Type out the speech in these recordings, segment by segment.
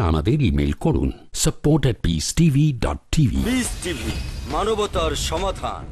আমাদের ইমেল করুন support at Peace TV dot TV TV মানবতার সমাধান।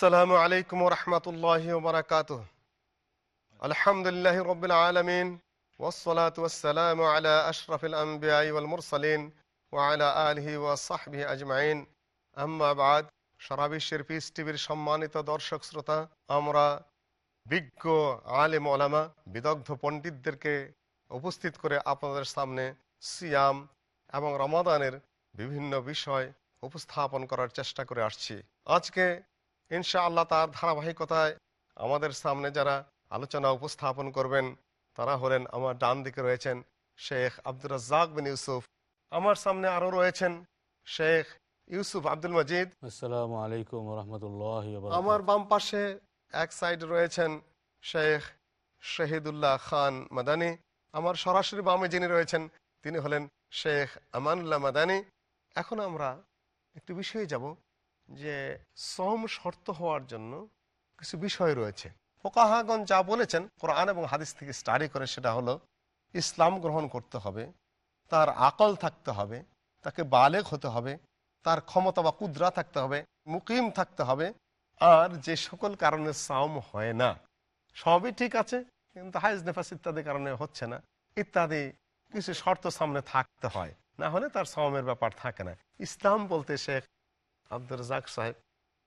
আসসালামু আলাইকুম রহমতুল্লাহ বারকাত আলহামদুলিল্লাহ রবিল আলমিন ওসলাতাম আলা আশরফিল আম্বিআমুরসলিন ওয়ালা আলহি ওয়াসাহবি আজমাইন। আহমাবাদ সারা বিশ্বের পিস টিভির সম্মানিত দর্শক শ্রোতা, আমরা বিজ্ঞ আলেম ওলামা, বিদগ্ধ পণ্ডিতদেরকে উপস্থিত করে আপনাদের সামনে সিয়াম এবং রমাদানের বিভিন্ন বিষয় উপস্থাপন করার চেষ্টা করে আসছি। আজকে ইনশা আল্লাহ তার ধারাবাহিকতায় আমাদের সামনে যারা আলোচনা উপস্থাপন করবেন তারা হলেন আমার ডান দিকে রয়েছেন শেখ আব্দুর রাজ্জাক বিন ইউসুফ। আমার সামনে আরও রয়েছেন শেখ ইউসুফ আব্দুল মজিদ। আসসালামু আলাইকুম রহমতুল্লাহ আমার বাম পাশে এক সাইড রয়েছেন শেখ শহীদুল্লাহ খান মাদানি। আমার সরাসরি বামে যিনি রয়েছেন তিনি হলেন শেখ আমানুল্লাহ মাদানি। এখন আমরা একটু বিষয়ে যাব। যে সম শর্ত হওয়ার জন্য কিছু বিষয় রয়েছে। ফোকাহাগন যা বলেছেন কোরআন এবং হাদিস থেকে স্টাডি করে সেটা হলো ইসলাম গ্রহণ করতে হবে, তার আকল থাকতে হবে, তাকে বালেক হতে হবে, তার ক্ষমতা বা কুদরা থাকতে হবে, মুকিম থাকতে হবে, আর যে সকল কারণে সাওম হয় না। সবই ঠিক আছে, কিন্তু হাইজ নেফাস ইত্যাদি কারণে হচ্ছে না। ইত্যাদি কিছু শর্ত সামনে থাকতে হয়, না হলে তার সাওমের ব্যাপার থাকে না। ইসলাম বলতে শেখ আব্দুর রাজাক সাহেব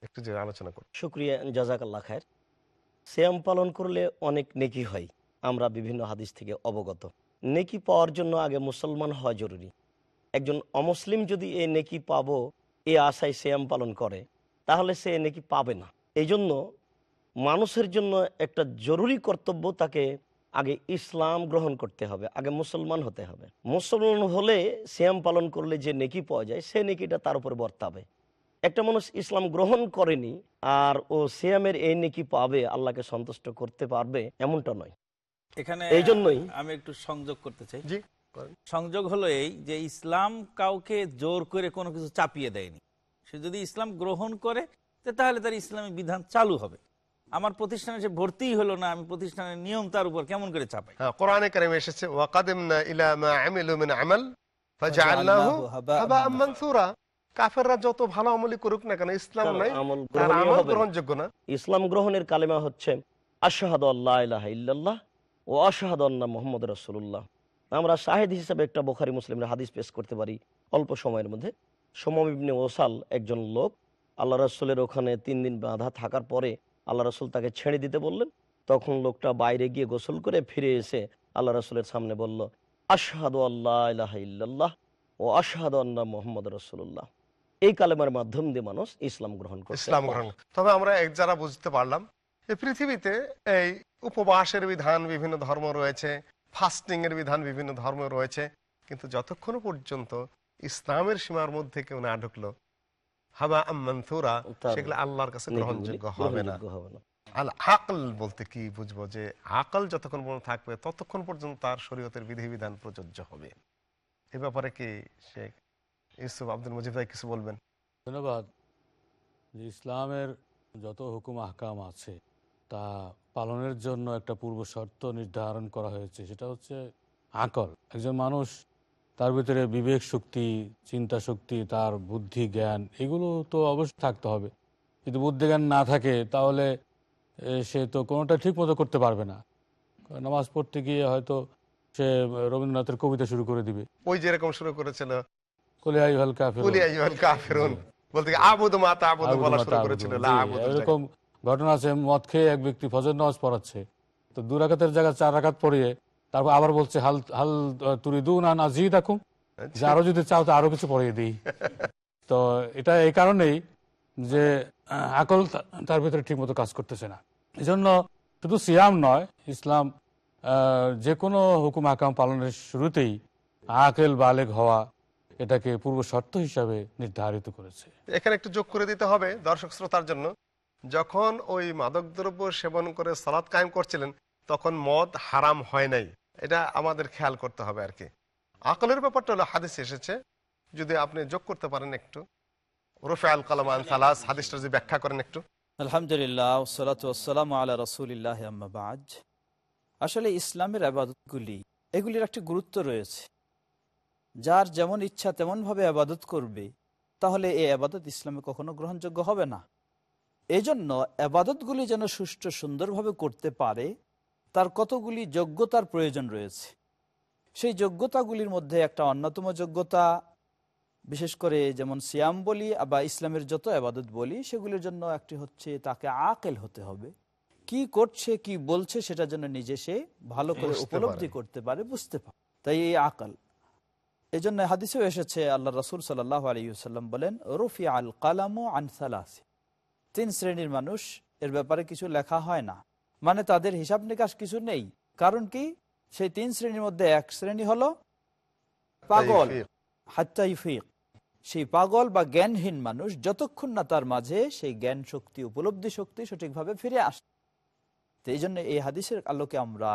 একটু যে আলোচনা করুন। শুক্রিয়া জাজাকাল্লা খায়ের। শ্যাম পালন করলে অনেক নেকি হয়, আমরা বিভিন্ন হাদিস থেকে অবগত। নেকি পাওয়ার জন্য আগে মুসলমান হওয়া জরুরি। একজন অমুসলিম যদি এই নেকি পাবো, এ আশায় শ্যাম পালন করে, তাহলে সে এ নেকি পাবে না। এই জন্য মানুষের জন্য একটা জরুরি কর্তব্য তাকে আগে ইসলাম গ্রহণ করতে হবে, আগে মুসলমান হতে হবে। মুসলমান হলে শ্যাম পালন করলে যে নেকি পাওয়া যায়, সে নেকিটা তার উপর বর্তাবে। একটা মানুষ ইসলাম গ্রহণ করেনি আর ও সিয়ামের এই নেকি পাবে আল্লাহকে সন্তুষ্ট করতে পারবে এমনটা নয়। এখানে এই জন্যই আমি একটু সংযোগ করতে চাই। জি। সংযোগ হলো এই যে ইসলাম কাউকে জোর করে কোনো কিছু চাপিয়ে দেয়নি। সে যদি ইসলাম গ্রহণ করে তাহলে তার ইসলামী বিধান চালু হবে। আমার প্রতিষ্ঠানে সে ভর্তি হলো না আমি প্রতিষ্ঠানের নিয়ম তার উপর কেমন করে চাপাই? হ্যাঁ কোরআনে কারিমে এসেছে ওয়াকাদিমনা ইলা মা আমিলু মিন আমাল ফাজআলনাহু হাবাআম মানসুরা। কাফেররা যত ভালো আমলই করুক না কেন ইসলাম নাই তার আমল। গ্রহণযোগ্য না। ইসলাম গ্রহণের কালেমা হচ্ছে আশাহাদ আল্লাহ ইলাহা ইল্লাল্লাহ ও আশাহাদ আন্না মোহাম্মদ রসুল্লাহ আমরা শাহেদ হিসেবে একটা বোখারি মুসলিমের হাদিস পেশ করতে পারি অল্প সময়ের মধ্যে। সমবিবনে ওসাল একজন লোক আল্লাহ রসুলের ওখানে তিন দিন বাঁধা থাকার পরে আল্লাহ রসুল তাকে ছেড়ে দিতে বললেন। তখন লোকটা বাইরে গিয়ে গোসল করে ফিরে এসে আল্লাহ রসুলের সামনে বলল আশাহাদ আল্লাহ ইলাহা ইল্লাল্লাহ ও আশাহাদ আন্না মোহাম্মদ রসুল্লাহ এই কালেমার মাধ্যম দিয়ে মানুষ ইসলাম গ্রহণ করছে ইসলাম গ্রহণ তবে আমরা এক যারা বুঝতে পারলাম এই পৃথিবীতে এই উপবাসের বিধান বিভিন্ন ধর্ম রয়েছে ফাস্টিং এর বিধান বিভিন্ন ধর্ম রয়েছে কিন্তু যতক্ষণ পর্যন্ত ইসলামের সীমার মধ্যে কেউ না ঢুকলো হাবা আম্মানথুরা তার সেগুলো আল্লাহর কাছে নেকিগুলি গ্রহণযোগ্য হবে না। গ্রহণযোগ্য হবে না। আল আকল বলতে কি বুঝব? যে আকল যতক্ষণ পর্যন্ত থাকবে ততক্ষণ পর্যন্ত তার শরীয়তের বিধিবিধান প্রযোজ্য হবে। এ ব্যাপারে কি শেখ ইউসুফ আব্দুল মজিদ ভাই কিছু বলবেন? ধন্যবাদ। যে ইসলামের যত হুকুম আহকাম আছে তা পালনের জন্য একটা পূর্ব শর্ত নির্ধারণ করা হয়েছে। সেটা হচ্ছে আকল। একজন মানুষ তার ভিতরে বিবেক শক্তি চিন্তা শক্তি তার বুদ্ধি জ্ঞান এগুলো তো অবশ্যই থাকতে হবে। যদি বুদ্ধি জ্ঞান না থাকে তাহলে সে তো কোনোটা ঠিক মতো করতে পারবে না। নামাজ পড়তে গিয়ে হয়তো সে রবীন্দ্রনাথের কবিতা শুরু করে দিবে। ওই যেরকম শুরু করেছিল কলিয়াই হালকা কুলি আইয়ুহাল কাফিরুন। বলতে কি মা তাবুদু বলা শুরু করেছিল এরকম ঘটনা আছে মদ খেয়ে এক ব্যক্তি ফজর নামাজ পড়াচ্ছে। তো দু রাকাতের জায়গায় চার রাকাত পড়িয়ে তারপর আবার বলছে হাল হাল তুরি দু না নাজি দেখুন যে আরও যদি চাও তো আরও কিছু পড়িয়ে দিই। তো এটা এই কারণেই যে আকল তার ভিতরে ঠিক মতো কাজ করতেছে না। এই জন্য শুধু সিয়াম নয় ইসলাম আহ, যে কোনো হুকুম আকাম পালনের শুরুতেই আকেল বালেক হওয়া এটাকে পূর্ব শর্ত হিসাবে নির্ধারিত করেছে। এখানে একটু যোগ করে দিতে হবে দর্শক শ্রোতার জন্য। যখন ওই মাদকদ্রব্য সেবন করে সালাদ কায়েম করছিলেন তখন মদ হারাম হয় নাই। এটা আমাদের খেয়াল করতে হবে আর কি। আকলের ব্যাপারটা হলো হাদিস এসেছে যদি আপনি যোগ করতে পারেন একটু। রফে আল কালামান সালাস হাদিসটা যদি ব্যাখ্যা করেন একটু। আলহামদুলিল্লাহ সালাতাম আল্লাহ রসুলিল্লাহ আম্মাবাজ আসলে ইসলামের আবাদতগুলি এগুলির একটি গুরুত্ব রয়েছে। যার যেমন ইচ্ছা তেমনভাবে আবাদত করবে তাহলে এই আবাদত ইসলামে কখনো গ্রহণযোগ্য হবে না। এই জন্য আবাদতগুলি যেন সুষ্ঠু সুন্দরভাবে করতে পারে তার কতগুলি যোগ্যতার প্রয়োজন রয়েছে। সেই যোগ্যতাগুলির মধ্যে একটা অন্যতম যোগ্যতা বিশেষ করে যেমন সিয়াম বলি বা ইসলামের যত আবাদত বলি সেগুলির জন্য একটি হচ্ছে তাকে আকেল হতে হবে। কি করছে কি বলছে সেটা যেন নিজে সে ভালো করে উপলব্ধি করতে পারে বুঝতে পারে। তাই এই আকাল। এই জন্য হাদিসেও এসেছে আল্লাহ রসুল সাল্লাহ আলিয়াল্লাম বলেন রফি আল কালামু আনসালাসি তিন শ্রেণির মানুষ এর ব্যাপারে কিছু লেখা হয় না। মানে তাদের হিসাব নিকাশ কিছু নেই। কারণ কি? সেই তিন শ্রেণির মধ্যে এক শ্রেণি হলো পাগল হাত্তা ইফিক সেই পাগল বা জ্ঞানহীন মানুষ যতক্ষণ না তার মাঝে সেই জ্ঞান শক্তি উপলব্ধি শক্তি সঠিকভাবে ফিরে আসে। তো এই জন্য এই হাদিসের আলোকে আমরা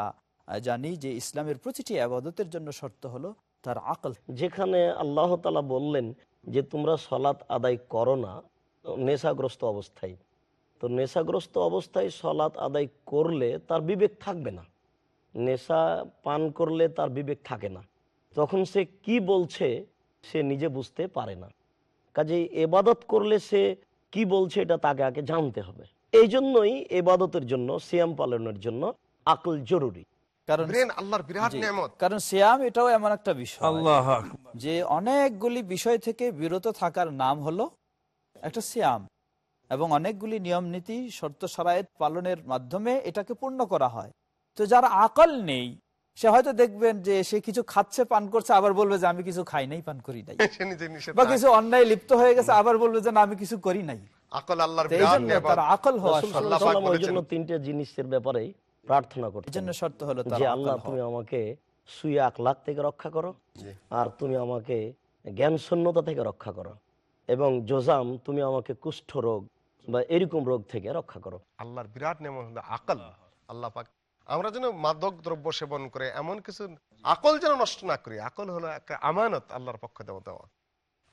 জানি যে ইসলামের প্রতিটি আবাদতের জন্য শর্ত হলো তার আকল। যেখানে আল্লাহ তালা বললেন যে, তোমরা সলাৎ আদায় করো না, নেশাগ্রস্ত অবস্থায়। তো নেশাগ্রস্ত অবস্থায় সলাৎ আদায় করলে তার বিবেক থাকবে না। নেশা পান করলে তার বিবেক থাকে না। তখন সে কি বলছে, সে নিজে বুঝতে পারে না। কাজে এবাদত করলে সে কি বলছে, এটা তাকে আগে জানতে হবে। এই জন্যই এবাদতের জন্য, সিয়াম পালনের জন্য আকল জরুরি। কারণ ব্রেন আল্লাহর বিরাট জি, কারণ সিয়াম এটাও এমন একটা বিষয় আল্লাহ যে অনেকগুলি বিষয় থেকে বিরত থাকার নাম হলো একটা সিয়াম এবং অনেকগুলি নিয়ম নীতি শর্ত সারায়ত পালনের মাধ্যমে এটাকে পূর্ণ করা হয়। তো যার আকল নেই সে হয়তো দেখবেন যে সে কিছু খাচ্ছে পান করছে আবার বলবে যে আমি কিছু খাই নাই পান করি নাই। বা কিছু অন্যায় লিপ্ত হয়ে গেছে আবার বলবে যে না আমি কিছু করি নাই। আকল হওয়া। তিনটে জিনিসের ব্যাপারে প্রার্থনা এই করতেন জন্য শর্ত হলো যে আল্লাহ তুমি আমাকে সুই আখলাখ থেকে রক্ষা করো আর তুমি আমাকে জ্ঞান শূন্যতা থেকে রক্ষা করো এবং জোজাম তুমি আমাকে কুষ্ঠ রোগ বা এরকম রোগ থেকে রক্ষা করো। আল্লাহর বিরাট নিয়ম হলো আকল। আল্লাহ পাক আমরা যেন মাদক দ্রব্য সেবন করে এমন কিছু আকল যেন নষ্ট না করি আকল হলো একটা আমানত আল্লাহর পক্ষ দেওয়া দেওয়া।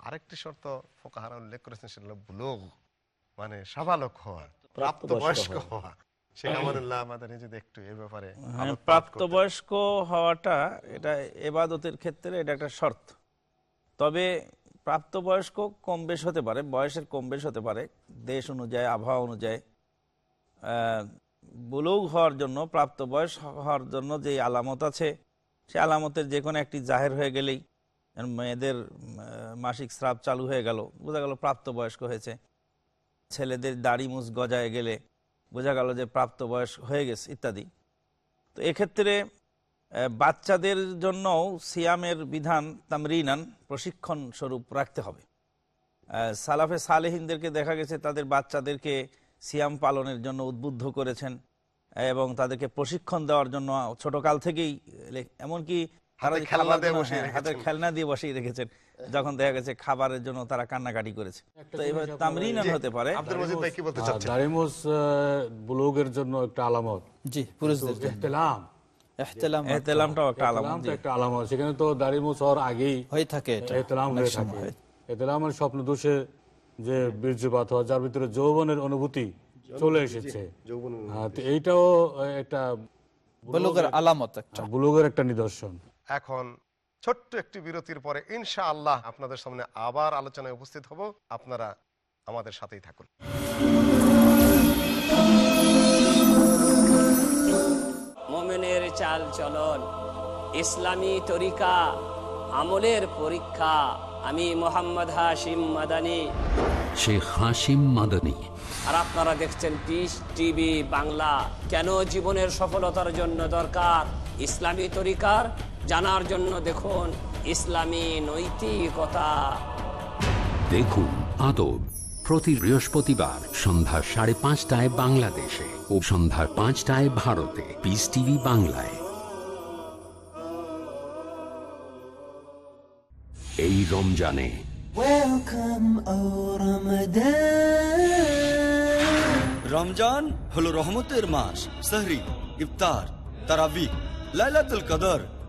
আরেকটি শর্ত ফোকাহারা উল্লেখ করেছেন সেটা হলো বুলুগ মানে সাবালক হওয়া প্রাপ্তবয়স্ক প্রাপ্তবয়স্ক হওয়া। হ্যাঁ। প্রাপ্তবয়স্ক হওয়াটা এটা এবাদতের ক্ষেত্রে এটা একটা শর্ত। তবে প্রাপ্তবয়স্ক কম বেশ হতে পারে বয়সের কম বেশ হতে পারে দেশ অনুযায়ী আবহাওয়া অনুযায়ী। বুলুগ হওয়ার জন্য প্রাপ্তবয়স হওয়ার জন্য যে আলামত আছে সে আলামতের যে কোনো একটি জাহের হয়ে গেলেই মেয়েদের মাসিক স্রাব চালু হয়ে গেল। বোঝা গেল প্রাপ্তবয়স্ক হয়েছে। ছেলেদের দাড়ি মুছ গজায় গেলে বোঝা গেল যে প্রাপ্ত বয়স হয়ে গেছে, ইত্যাদি। তো এক্ষেত্রে বাচ্চাদের জন্যও সিয়ামের বিধান তামরিনান প্রশিক্ষণ স্বরূপ রাখতে হবে। সালাফে সালেহিনদেরকে দেখা গেছে, তাদের বাচ্চাদেরকে সিয়াম পালনের জন্য উদ্বুদ্ধ করেছেন, এবং তাদেরকে প্রশিক্ষণ দেওয়ার জন্য ছোটকাল থেকেই এমনকি তারা খেলনা দিয়ে বসিয়ে হ্যাঁ, রেখেছেন। খেলনা দিয়ে বসিয়ে রেখেছেন। যখন দেখা গেছে খাবারের জন্য তারা কান্নাকাটি করেছে। তো এবার তামরিনান হতে পারে। আব্দুল মজিদ ভাই কি বলতে হ্যাঁ, চাচ্ছেন? দারিমুস বুলুগের জন্য একটা আলামত। জি পুরুষদের ইহতেলাম এহতেলাম। একটা আলামত একটা আলামত। সেখানে তো দারিমুস হওয়ার আগেই হয়ে থাকে ইহতেলাম হয়ে থাকে। হয়। এতেলামের স্বপ্ন দোষে যে বীর্যপাত হওয়া যার ভিতরে যৌবনের অনুভূতি চলে এসেছে। হ্যাঁ, এইটাও একটা আলামত একটা। বুলুগের একটা নিদর্শন। এখন ছোট্ট একটি বিরতির পরে ইনশা আল্লাহ আপনাদের সামনে আবার আলোচনায় উপস্থিত হব। আপনারা আমাদের সাথেই থাকুন। মোমেনের চাল চলন ইসলামী তরিকা আমলের পরীক্ষা। আমি মোহাম্মদ হাশিম মাদানি। শেখ হাসিম মাদানী। আর আপনারা দেখছেন পিস টিভি বাংলা। কেন জীবনের সফলতার জন্য দরকার ইসলামী তরিকার জানার জন্য দেখুন ইসলামী নৈতিকতা। দেখুন আদব প্রতি বৃহস্পতিবার সন্ধ্যা সাড়ে পাঁচটায় বাংলাদেশে ও সন্ধ্যা পাঁচটায় ভারতে। পিস টিভি বাংলায়। এই রমজানে রমজান হলো রহমতের মাস সাহরি ইফতার তারাবি লাইলাতুল কদর।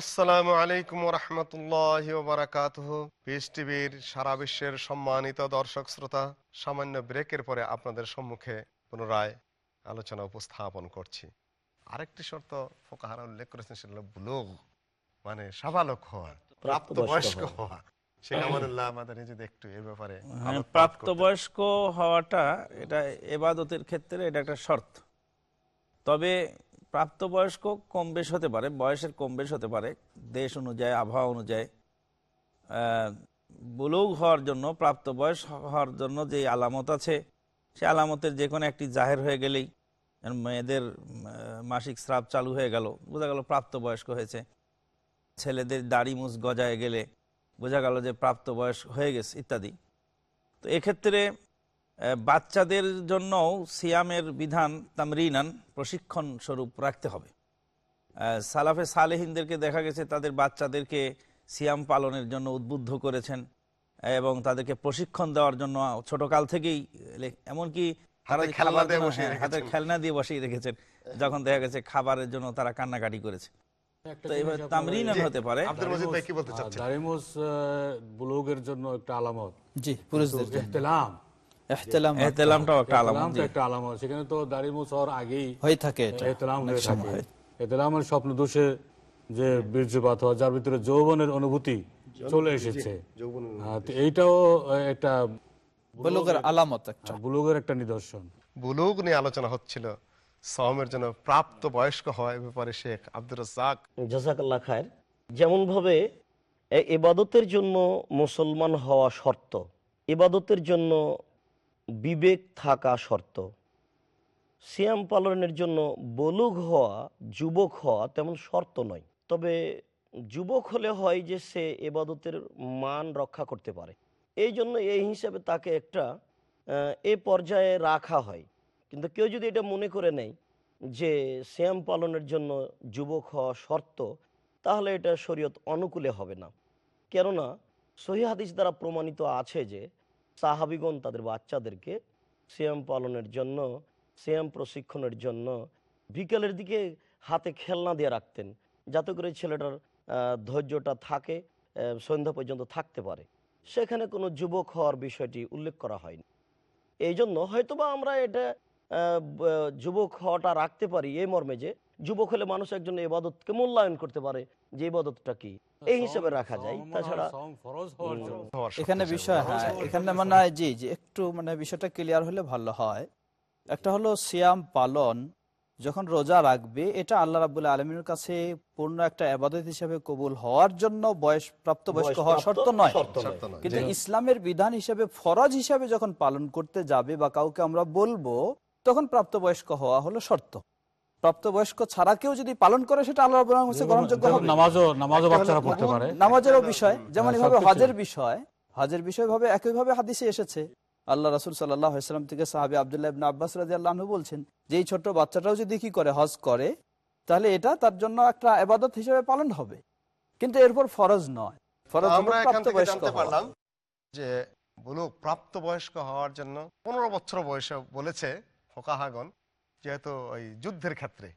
আসসালামু আলাইকুম রহমতুল্লাহ বারাকাতুহ পিস টিভির সারা বিশ্বের সম্মানিত দর্শক শ্রোতা সামান্য ব্রেকের পরে আপনাদের সম্মুখে পুনরায় আলোচনা উপস্থাপন করছি। আরেকটি শর্ত ফোকাহারা উল্লেখ করেছেন সেটা হলো বুলুগ মানে সাবালক হওয়া প্রাপ্তবয়স্ক হওয়া। যদি একটু ব্যাপারে হ্যাঁ। প্রাপ্তবয়স্ক হওয়াটা এটা এবাদতের ক্ষেত্রে এটা একটা শর্ত। তবে প্রাপ্তবয়স্ক কম বেশ হতে পারে, বয়সের কম বেশ হতে পারে, দেশ অনুযায়ী, আবহাওয়া অনুযায়ী বুলুগ হওয়ার জন্য, প্রাপ্তবয়স হওয়ার জন্য যে আলামত আছে, সে আলামতের যে কোনো একটি জাহের হয়ে গেলেই মেয়েদের মাসিক স্রাব চালু হয়ে গেল, বোঝা গেল প্রাপ্তবয়স্ক হয়েছে। ছেলেদের দাড়ি মুছ গজায় গেলে বোঝা গেল যে প্রাপ্তবয়স হয়ে গেছে, ইত্যাদি। তো এক্ষেত্রে বাচ্চাদের জন্যও সিয়ামের বিধান তামরিনান প্রশিক্ষণ স্বরূপ রাখতে হবে। সালাফে সালেহিনদেরকে দেখা গেছে তাদের বাচ্চাদেরকে সিয়াম পালনের জন্য উদ্বুদ্ধ করেছেন এবং তাদেরকে প্রশিক্ষণ দেওয়ার জন্য ছোটকাল থেকেই এমনকি তারা খেলনা দিয়ে বসিয়ে হ্যাঁ, হাতের রেখেছেন। খেলনা দিয়ে বসিয়ে রেখেছেন যখন দেখা গেছে খাবারের জন্য তারা কান্নাকাটি করেছে। তো এবার তামরিনান হতে পারে। আব্দুল মজিদ ভাই কি বলতে চাচ্ছেন? দারিমুস বুলুগের জন্য একটা আলামত। জি পুরুষদের এহতেলামটাও একটা আলামত ইহতেলাম তো জি। একটা আলামত। সেখানে তো দারিমুস হওয়ার আগেই হয়ে থাকে এটা এহতেলাম হয়ে থাকে। এহতেলামের স্বপ্ন দোষে যে বীর্যপাত হওয়া যার ভিতরে যৌবনের অনুভূতি চলে এসেছে। হ্যাঁ, এইটাও একটা বলুকের আলামত একটা। বুলুগের একটা নিদর্শন। বুলুগ নিয়ে আলোচনা হচ্ছিল। সমের জন্য প্রাপ্ত বয়স্ক হয় ব্যাপারে শেখ আব্দুর রাজ্জাক। জাজাকাল্লা খায়ের যেমনভাবে এ- এবাদতের জন্য মুসলমান হওয়া শর্ত ইবাদতের জন্য বিবেক থাকা শর্ত। সিয়াম পালনের জন্য বলুগ হওয়া, যুবক হওয়া তেমন শর্ত নয়। তবে যুবক হলে হয় যে সে এবাদতের মান রক্ষা করতে পারে। এই জন্য এই হিসাবে তাকে একটা এ পর্যায়ে রাখা হয়। কিন্তু কেউ যদি এটা মনে করে নেয় যে শ্যাম পালনের জন্য যুবক হওয়া শর্ত, তাহলে এটা শরীয়ত অনুকূলে হবে না। কেননা সহি হাদিস দ্বারা প্রমাণিত আছে যে সাহাবিগণ তাদের বাচ্চাদেরকে শ্যাম পালনের জন্য শ্যাম প্রশিক্ষণের জন্য বিকেলের দিকে হাতে খেলনা দিয়ে রাখতেন, যাতে করে ছেলেটার ধৈর্যটা থাকে সন্ধ্যা পর্যন্ত থাকতে পারে। সেখানে কোনো যুবক হওয়ার বিষয়টি উল্লেখ করা হয়নি। এই জন্য হয়তোবা আমরা এটা যুবক হওয়াটা রাখতে পারি এই মর্মে যে, যুবক হলে মানুষ একজন এবাদতকে মূল্যায়ন করতে পারে, যে ইবাদতটা কি? এই হিসেবে রাখা যায়। তাছাড়া জন্য। হওয়ার শর্ত এখানে বিষয় হ্যাঁ এখানে মানে জি জি একটু মানে বিষয়টা ক্লিয়ার হলে ভালো হয়। একটা হলো সিয়াম পালন যখন রোজা রাখবে এটা আল্লাহ রাবুল্লাহ আলমীর কাছে পূর্ণ একটা আবাদত হিসেবে কবুল হওয়ার জন্য বয়স নয়। শর্ত নয়। শর্ত নয়। কিন্তু ইসলামের বিধান হিসেবে ফরজ হিসাবে যখন পালন করতে যাবে বা কাউকে আমরা বলব তখন প্রাপ্তবয়স্ক হওয়া হলো শর্ত। প্রাপ্তবয়স্ক ছাড়া কেউ যদি পালন করে সেটা আল্লাহ রাব্বুল কাছে গ্রহণযোগ্য যেমন হবে। নামাজও নামাজও বাচ্চারা পড়তে পারে। নামাজেরও বিষয় যেমন হ্যাঁ, এভাবে হজের বিষয় হজের বিষয় ভাবে একইভাবে হাদিসে এসেছে। আল্লাহ রাসুল সাল্লাম থেকে সাহাবি আবদুল্লাহ ইবনে আব্বাস রাজি আল্লাহ বলছেন যে এই ছোট্ট বাচ্চাটাও যদি কি করে হজ করে তাহলে এটা তার জন্য একটা আবাদত হিসেবে পালন হবে। কিন্তু এরপর ফরজ নয়। ফরজ হলো আমরা এখান থেকে প্রাপ্তবয়স্ক জানতে পারলাম যে বুলুক প্রাপ্তবয়স্ক হওয়ার জন্য পনেরো বছর বয়সে বলেছে ফোকাহাগন যেহেতু ওই যুদ্ধের ক্ষেত্রে।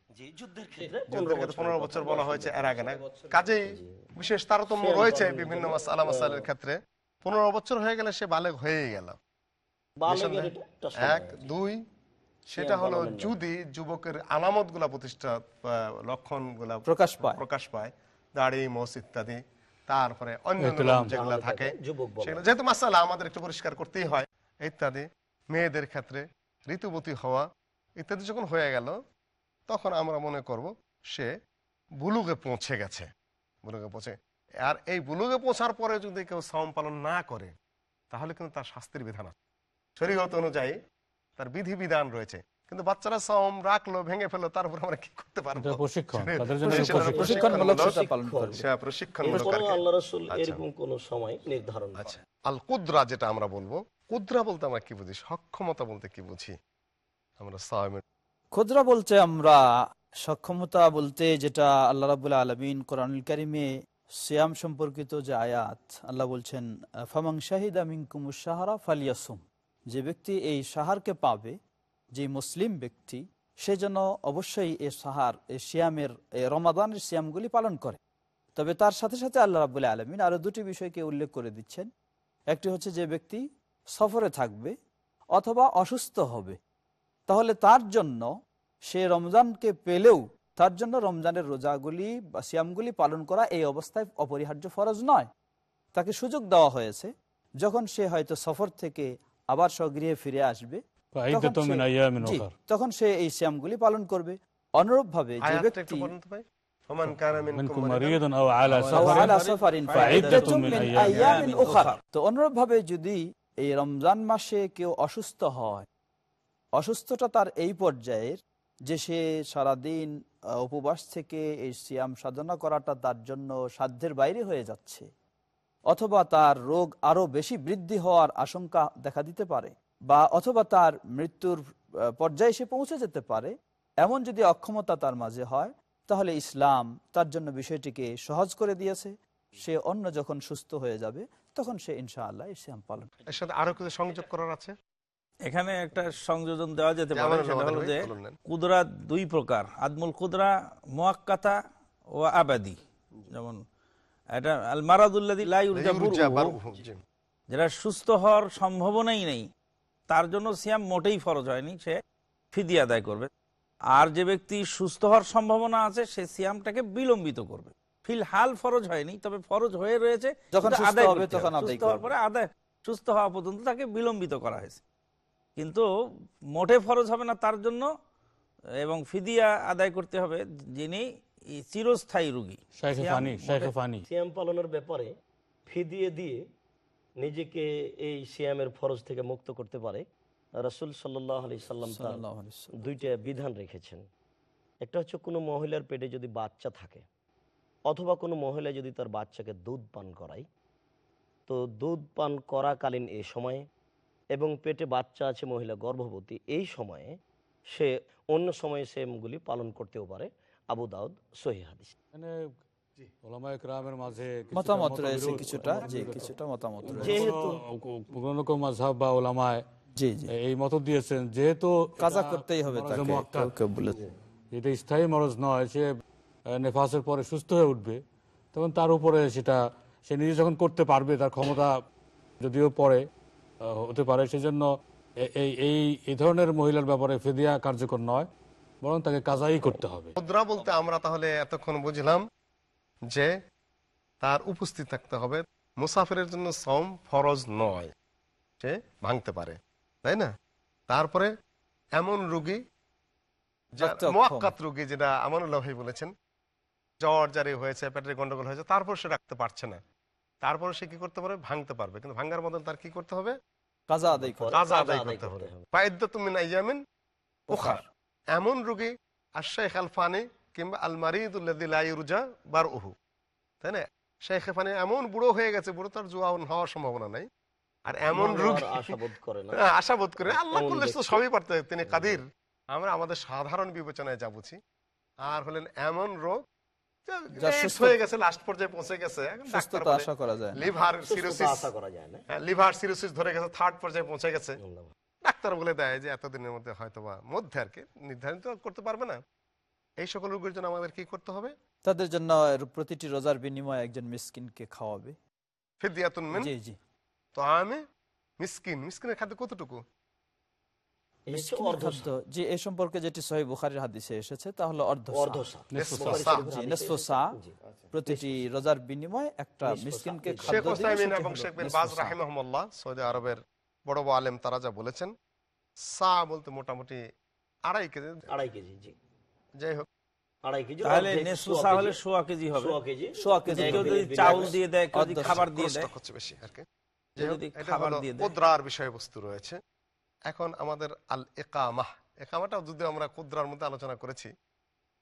যুদ্ধের ক্ষেত্রে পনেরো বছর বলা হয়েছে এর আগে না। কাজেই বিশেষ তারতম্য রয়েছে বিভিন্ন নিজে- মাসালা মাসালের ক্ষেত্রে। পনেরো বছর হয়ে গেলে সে বালেগ হয়েই গেল। এক দুই সেটা হলো যদি যুবকের আলামতগুলা প্রতিষ্ঠা লক্ষণগুলা প্রকাশ পায়। প্রকাশ পায় দাড়ি মোস ইত্যাদি তারপরে অন্য। যেগুলো থাকে সেগুলো যেহেতু মাসালা আমাদের একটু পরিষ্কার করতেই হয় ইত্যাদি। মেয়েদের ক্ষেত্রে ঋতুবতী হওয়া ইত্যাদি যখন হয়ে গেল তখন আমরা মনে করব সে বুলুগে পৌঁছে গেছে। বুলুগে পৌঁছে আর এই বুলুগে পৌঁছার পরে যদি কেউ সম পালন না করে তাহলে কিন্তু তার শাস্তির বিধান আছে। শরীয়ত অনুযায়ী তার বিধি বিধান রয়েছে। কিন্তু বাচ্চারা সম রাখল ভেঙে ফেলল তারপর আমরা কি করতে পারব? প্রশিক্ষণ। রসুল আচ্ছা। এরকম কোন সময় নির্ধারণ আচ্ছা। আল কুদ্রা যেটা আমরা বলব কুদ্রা বলতে আমরা কি বুঝি? সক্ষমতা বলতে কি বুঝি? ক্ষুদ্রা বলতে আমরা সক্ষমতা বলতে যেটা আল্লাহ রাবুল আলমিন কোরআনুল কারিমে সিয়াম সম্পর্কিত যে আয়াত, আল্লাহ বলছেন ফামাং শাহিদ আমিন কুমুসাহারা ফালিয়াসুম। যে ব্যক্তি এই সাহারকে পাবে, যে মুসলিম ব্যক্তি, সে যেন অবশ্যই এ সাহার এই সিয়ামের রমাদানের সিয়ামগুলি পালন করে। তবে তার সাথে সাথে আল্লাহ রাবুল আলমিন আরও দুটি বিষয়কে উল্লেখ করে দিচ্ছেন। একটি হচ্ছে যে ব্যক্তি সফরে থাকবে অথবা অসুস্থ হবে। তাহলে তার জন্য সে রমজানকে পেলেও তার জন্য রমজানের রোজাগুলি বা সিয়ামগুলি পালন করা এই অবস্থায় অপরিহার্য ফরজ নয়। তাকে সুযোগ দেওয়া হয়েছে। যখন সে হয়তো সফর থেকে আবার স্বগৃহে ফিরে আসবে তখন সে- এই সিয়ামগুলি পালন করবে। অনুরূপ ভাবে যে ব্যক্তি। তো অনুরূপ ভাবে যদি এই রমজান মাসে কেউ অসুস্থ হয় অসুস্থতা তার এই পর্যায়ের যে সে সারাদিন উপবাস থেকে এই সিয়াম সাধনা করাটা তার জন্য সাধ্যের বাইরে হয়ে যাচ্ছে। অথবা তার রোগ আরও বেশি বৃদ্ধি হওয়ার আশঙ্কা দেখা দিতে পারে বা অথবা তার মৃত্যুর পর্যায়ে সে পৌঁছে যেতে পারে। এমন যদি অক্ষমতা তার মাঝে হয়, তাহলে ইসলাম তার জন্য বিষয়টিকে সহজ করে দিয়েছে। সে অন্য যখন সুস্থ হয়ে যাবে, তখন সে ইনশাআল্লাহ ইসলাম পালন। এর সাথে আরও কিছু সংযোগ করার আছে? এখানে একটা সংযোজন দেওয়া যেতে পারে সেটা হলো যে কুদরা দুই প্রকার আদমুল কুদরা মোয়াক্কাতা ও আবাদি। যেমন এটা আল মারাদুল্লাদি। যেটা সুস্থ হওয়ার সম্ভাবনাই নেই তার জন্য সিয়াম মোটেই ফরজ হয়নি সে ফিদি আদায় করবে। আর যে ব্যক্তি সুস্থ হওয়ার সম্ভাবনা আছে সে সিয়ামটাকে বিলম্বিত করবে। ফিল হাল ফরজ হয়নি তবে ফরজ হয়ে রয়েছে যখন আদায় তখন আদায় সুস্থ হওয়ার করবে। পরে আদায় সুস্থ হওয়া পর্যন্ত তাকে বিলম্বিত করা হয়েছে। কিন্তু মোটে ফরজ হবে না তার জন্য এবং ফিদিয়া আদায় করতে হবে যিনি চিরস্থায়ী রুগী। সিয়াম সিয়াম পালনের ব্যাপারে ফিদিয়ে দিয়ে নিজেকে এই সিয়ামের ফরজ থেকে মুক্ত করতে পারে। রাসুল সাল্লাহ আলি সাল্লাম। দুইটা বিধান রেখেছেন। একটা হচ্ছে কোনো মহিলার পেটে যদি বাচ্চা থাকে অথবা কোনো মহিলা যদি তার বাচ্চাকে দুধ পান করায় তো দুধ পান করাকালীন এ সময়ে এবং পেটে বাচ্চা আছে মহিলা গর্ভবতী এই সময়ে সে অন্য সময়ে সেমগুলি পালন করতেও পারে। আবু দাউদ সহি হাদিস। মাঝে কিছুটা মতামত রয়েছে কিছুটা জি মতবিরোধ। কিছুটা মতামত রয়েছে। যেহেতু কোনো- কোনো কোনো মাযহাব বা ওলামায় জি জি। এই মত দিয়েছেন যেহেতু কাজা করতেই হবে স্থায়ী মরজ নয় সে নেফাসের পরে সুস্থ হয়ে উঠবে। তখন তার উপরে সেটা সে নিজে যখন করতে পারবে তার ক্ষমতা যদিও পরে হতে পারে। সেজন্য এই এই এই ধরনের মহিলার ব্যাপারে ফেদিয়া কার্যকর নয় বরং তাকে কাজাই করতে হবে। মুদ্রা বলতে আমরা তাহলে এতক্ষণ বুঝলাম যে তার উপস্থিত থাকতে হবে। মুসাফিরের জন্য সম ফরজ নয় সে ভাঙতে পারে তাই না? তারপরে এমন রুগী মোয়াক্কাত রুগী যেটা আমানুল্লাহ ভাই বলেছেন জ্বর জারি হয়েছে পেটের গন্ডগোল হয়েছে তারপর সে রাখতে পারছে না। তারপর সে কি করতে পারবে? ভাঙতে পারবে। কিন্তু ভাঙার বদল তার কি করতে হবে? কাজা আদায় কাজা কাজা আদায় আদায় করতে হবে। পায়দ্য তুমি নাইয়ামিন ওখার এমন রোগী কিংবা বার উহু তাই না? শেখ ফানি এমন বুড়ো হয়ে গেছে বুড়ো তার জোয়া হওয়ার সম্ভাবনা নাই। আর এমন রোগ আর আশাবোধ করে হ্যাঁ, আশাবোধ করে। আল্লাহ করলে তো সবই পারতে তিনি কাদির। আমরা আমাদের সাধারণ বিবেচনায় যা বুঝি আর হলেন এমন রোগ হয়ে গেছে লাস্ট পর্যায়ে পৌঁছে গেছে সুস্থতা আশা করা যায় লিভার সিরোসিস আশা করা যায় না। লিভার সিরোসিস ধরে গেছে থার্ড পর্যায়ে পৌঁছে গেছে। ডাক্তার বলে দেয় যে এতদিনের মধ্যে আর কি নির্ধারিত করতে পারবে না। এই সকল রোগের জন্য আমাদের কি করতে হবে? তাদের জন্য প্রতিটি রোজার বিনিময়ে একজন মিসকিনকে খাওয়াবে। ফিদিয়াতুন মিন। জি জি। তো আমি মিসকিন মিসকিনের খাদ্য কতটুকু এই হচ্ছে মিসকিনের অর্ধ খাদ্য জি এই সম্পর্কে যেটি সহি বুখারীর হাদিসে এসেছে তা অর্ধ সা। অর্ধসা নিসফু বুখারী সা। শরীফের জি, হাদিসে নিসফু এসেছে। সা। জি। প্রতিটি রোজার বিনিময়ে একটা মিসকিনকে শেখ ওসাইমিন এবং শেখ বিন বাজ রাহিমাহুল্লাহ সৌদি আরবের বড় বড় আলেম তারা যা বলেছেন সা বলতে মোটামুটি আড়াই কেজি। আড়াই কেজি জি। যাই হোক। আড়াই কেজি তাহলে অর্ধেক নেসফু সোয়া সা কেজি। হলে সোয়া কেজি হবে। সোয়া কেজি। সোয়া কেজি কেউ হবে। যদি বিনিময়ে- চাউল দিয়ে দেয় কেউ যদি অর্ধ খাবার দিয়ে খরচটা দেয়। হচ্ছে বেশি আর কি। কেউ যাই হোক, যদি এটা খাবার হলো দিয়ে দেয়। কুদ্রার বিষয়বস্তু রয়েছে। এখন আমাদের আল একামাহ একামাটাও যদি আমরা কুদ্রার মধ্যে আলোচনা করেছি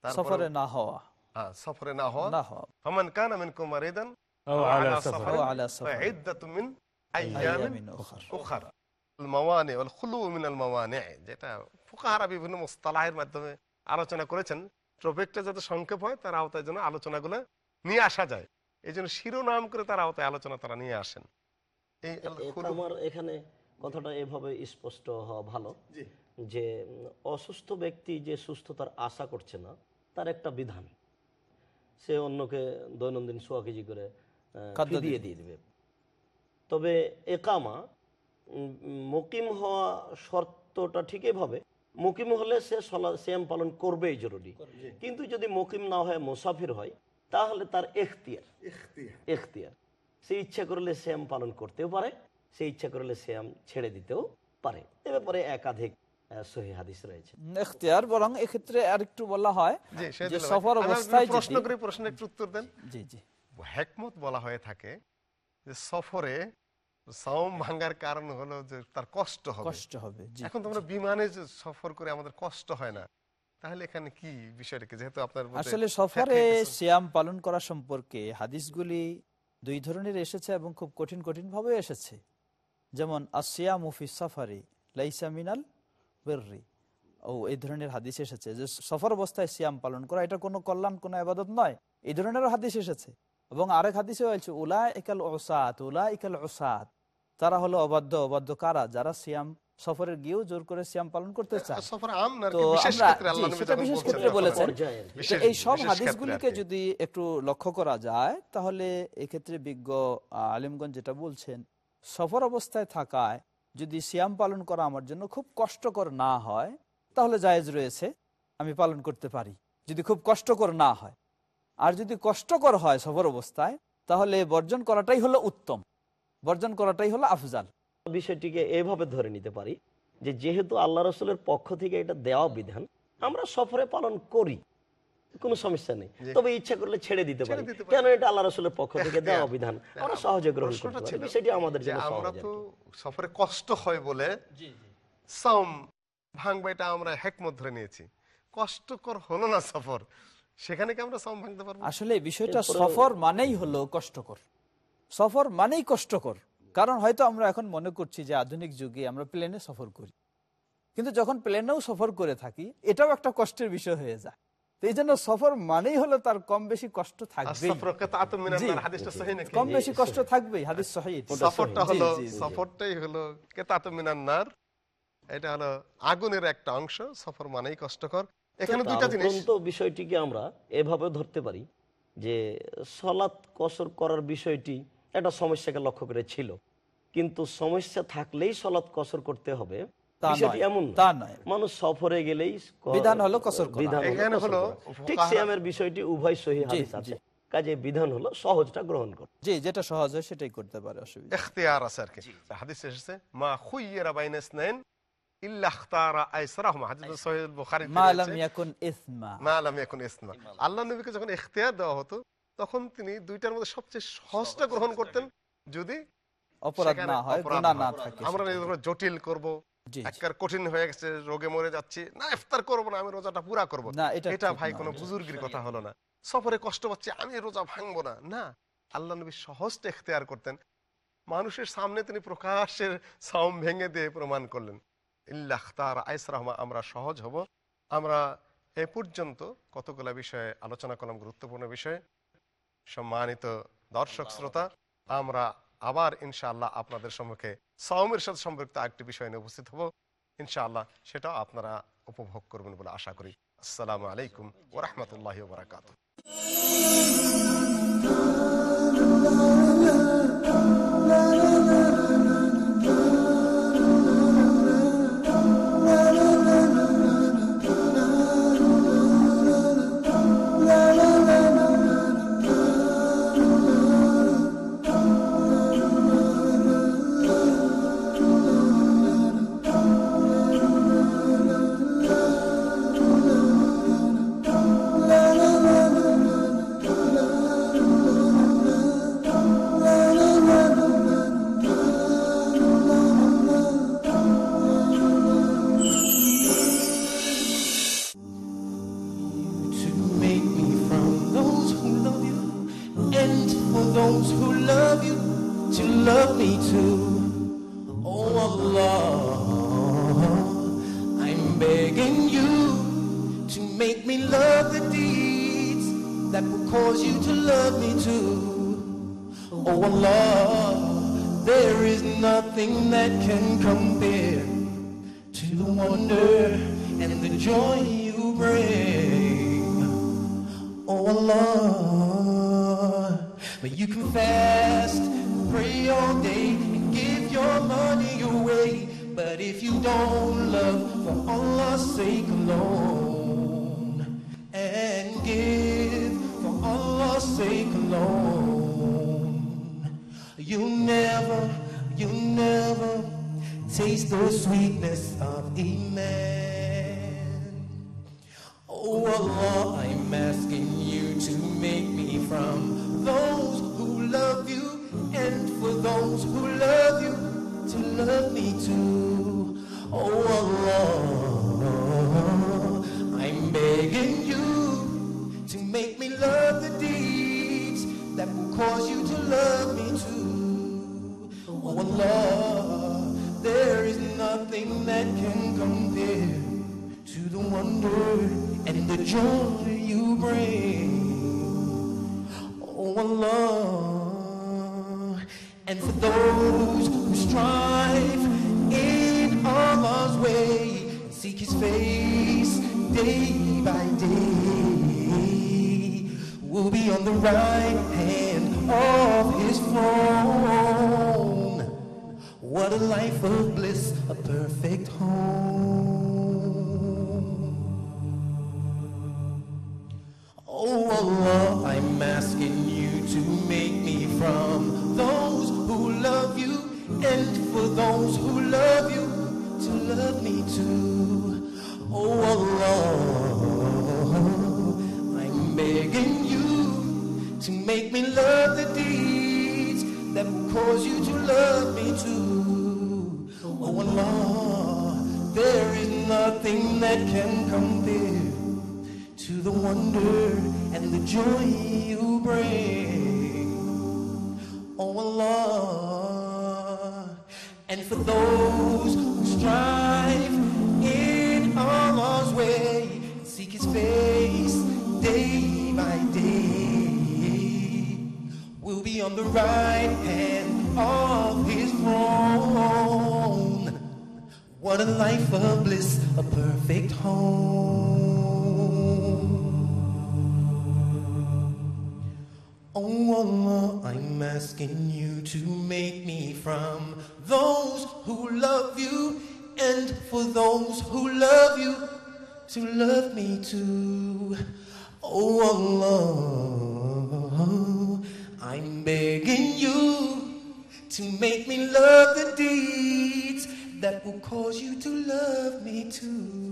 তারপরে সফরে না হওয়া হ্যাঁ সফরে না হওয়া না হওয়া ফামান কানা মিনকুম মারিদান ও على আলা سفر. সফর ও আলা সফর فعدة من أيام আইয়ামিন উখর। أخر الموانع والخلو من الموانع যেটা ফুকাহারা বিভিন্ন মোস্তালাহের মাধ্যমে আলোচনা করেছেন টপিকটা যাতে সংক্ষেপ হয় তার আওতায় যেন আলোচনাগুলো নিয়ে আসা যায় এই জন্য শিরোনাম করে তার আওতায় আলোচনা তারা নিয়ে আসেন এই আল এটা খুলু- আমার এখানে কথাটা এভাবে স্পষ্ট হওয়া ভালো যে অসুস্থ ব্যক্তি যে সুস্থতার আশা করছে না তার একটা বিধান। সে অন্যকে দৈনন্দিন সোয়া কেজি করে দিয়ে দিয়ে দেবে। তবে একামা মুকিম হওয়া শর্তটা ঠিকই ভাবে মুকিম হলে সে সিয়াম পালন করবেই জরুরি। কিন্তু যদি মুকিম না হয় মুসাফির হয় তাহলে তার এখতিয়ার। এখতিয়ার। সে ইচ্ছা করলে শ্যাম পালন করতেও পারে সে ইচ্ছা করলে শ্যাম ছেড়ে দিতেও পারে। এ ব্যাপারে একাধিক আহ, সহি হাদিস রয়েছে। এখতিয়ার বরং এক্ষেত্রে আরেকটু বলা হয় যে সফর অবস্থায় প্রশ্ন যদি- প্রশ্নের উত্তর দেন। জি জি। হেকমত বলা হয়ে থাকে যে সফরে সাওম ভাঙ্গার কারণ হলো যে তার কষ্ট হবে। কষ্ট হবে এখন তো বিমানে সফর করে আমাদের কষ্ট হয় না তাহলে এখানে কি বিষয়টা কি যেহেতু আপনার আসলে সফরে। সিয়াম পালন করা সম্পর্কে হাদিসগুলি দুই ধরনের এসেছে এবং খুব কঠিন কঠিন ভাবে এসেছে। যেমন আসিয়া মুফি সাফারি লাইসা মিনাল বেররি। ও এই ধরনের হাদিস এসেছে যে সফর অবস্থায় সিয়াম পালন করা এটা কোনো কল্যাণ কোনো আবাদত নয়। এই ধরনেরও হাদিস এসেছে। এবং আরেক হাদিসে হয়েছে উলা ইকাল ওসাত উলা ইকাল ওসাত তারা হলো অবাধ্য অবাধ্য কারা? যারা সিয়াম সফরে গিয়েও জোর করে সিয়াম পালন করতে চায়। তো আমরা সেটা বিশেষ ক্ষেত্রে বলেছেন। এই সব হাদিসগুলিকে যদি একটু লক্ষ্য করা যায় তাহলে এক্ষেত্রে বিজ্ঞ আলিমগঞ্জ যেটা বলছেন সফর অবস্থায় থাকায় যদি সিয়াম পালন করা আমার জন্য খুব কষ্টকর না হয়, তাহলে জায়েজ রয়েছে, আমি পালন করতে পারি। যদি খুব কষ্টকর না হয়। আর যদি কষ্টকর হয় সফর অবস্থায়, তাহলে বর্জন করাটাই হলো উত্তম। বর্জন করাটাই হলো আফজাল। বিষয়টিকে এভাবে ধরে নিতে পারি যে, যেহেতু আল্লাহ রসুলের পক্ষ থেকে এটা দেওয়া বিধান, আমরা সফরে পালন করি। কোনো সমস্যা নেই। তবে ইচ্ছা করলে ছেড়ে দিতে পারি। কেন এটা আল্লাহ রসুলের পক্ষ থেকে দেওয়া। বিধান আমরা সহজে গ্রহণ করতে পারি। বিষয়টি আমাদের জন্য আমরা তো সফরে কষ্ট হয় বলে সাম ভাঙবা এটা আমরা হেকমত ধরে নিয়েছি। কষ্টকর হলো না সফর। সেখানে কি আমরা সাম ভাঙতে পারব? আসলে বিষয়টা সফর মানেই হলো কষ্টকর। সফর মানেই কষ্টকর। কারণ হয়তো আমরা এখন মনে করছি যে আধুনিক যুগে আমরা প্লেনে সফর করি। কিন্তু যখন প্লেনেও সফর করে থাকি এটাও একটা কষ্টের বিষয় হয়ে যায়। তো এই জন্য সফর মানেই হলো তার কম বেশি কষ্ট নাকি? কম বেশি কষ্ট থাকবেই হাদিস সফরটা হলো জি, জি। সফরটাই হলো কেতাতুম মিনান এটা হলো আগুনের একটা অংশ সফর মানেই কষ্টকর। এখানে দুইটা জিনিস। বিষয়টিকে আমরা এভাবে ধরতে পারি যে সলাৎ কসর করার বিষয়টি একটা সমস্যাকে লক্ষ্য করে ছিল। কিন্তু সমস্যা থাকলেই সলাৎ কসর করতে হবে। তা বিষয়টি নয়, এমন না। তা নয়। মানুষ সফরে গেলেই বিধান হলো কসর বিধান হলো এখানে কসর হলো করা। ঠিক সিয়ামের বিষয়টি উভয় সহি হাদিস আছে। কাজে বিধান হলো সহজটা গ্রহণ করা। জি যেটা সহজ হয় সেটাই করতে পারে অসুবিধা নেই। আছে আর কি। হাদিস এসেছে মা খুইয়েরা বাইনা ইসনাইন ইল্লা ইখতারা আইসরাহুমা। হাদিস সহিহ বুখারী মা লাম ইয়াকুন ইসমা। মা লাম ইয়াকুন ইসমা। আল্লাহ নবীকে যখন এখতিয়ার দেওয়া হতো তখন তিনি দুইটার মধ্যে সবচেয়ে সহজটা গ্রহণ করতেন। যদি অপরাধ না হয় গুনাহ না না থাকে আমরা জটিল করব। একবার কঠিন হয়ে গেছে রোগে মরে যাচ্ছি। না ইফতার করব না আমি রোজাটা পুরা করব। এটা এটা ভাই কোনো বুজুর্গের কথা হলো না। সফরে কষ্ট পাচ্ছি আমি রোজা ভাঙবো না। না আল্লাহ নবী সহজটা এখতেয়ার করতেন। মানুষের সামনে তিনি প্রকাশের সাউম ভেঙে দিয়ে প্রমাণ করলেন। ইল্লাহ তার আইস রহমা আমরা সহজ হব। আমরা এ পর্যন্ত কতগুলা বিষয়ে আলোচনা করলাম গুরুত্বপূর্ণ বিষয়ে। সম্মানিত দর্শক শ্রোতা আমরা আবার ইনশাআল্লাহ আপনাদের সম্মুখে সাওমের সাথে সম্পর্কিত একটি বিষয় নিয়ে উপস্থিত হব। ইনশাআল্লাহ সেটাও আপনারা উপভোগ করবেন বলে আশা করি। আসসালামু আলাইকুম ওরহমতুল্লাহ বারাকাত to those who love you to love me too. Oh Allah, I'm begging you to make me love the deeds that will cause you to love me too. Oh Allah, there is nothing that can compare to the wonder and the joy you bring. Oh Allah, you can fast, pray all day, and give your money away. But if you don't love for Allah's sake alone, and give for Allah's sake alone, you never, you never taste the sweetness of Iman. Joy you bring. Oh Allah, and for those who strive in Allah's way seek His face day by day, will be on the right hand of His throne. What a life of bliss, a perfect home. Allah, I'm asking you to make me from those who love you and for those who love you to love me too. Oh Allah, I'm begging you to make me love the deeds that will cause you to love me too. Oh Allah, there is nothing that can compare to the wonder and the joy you bring. Oh Allah, and for those who strive in Allah's way and seek His face day by day, will be on the right hand of His throne. What a life of bliss, a perfect home. Oh Allah, I'm asking you to make me from those who love you and for those who love you to love me too. Oh Allah, I'm begging you to make me love the deeds that will cause you to love me too.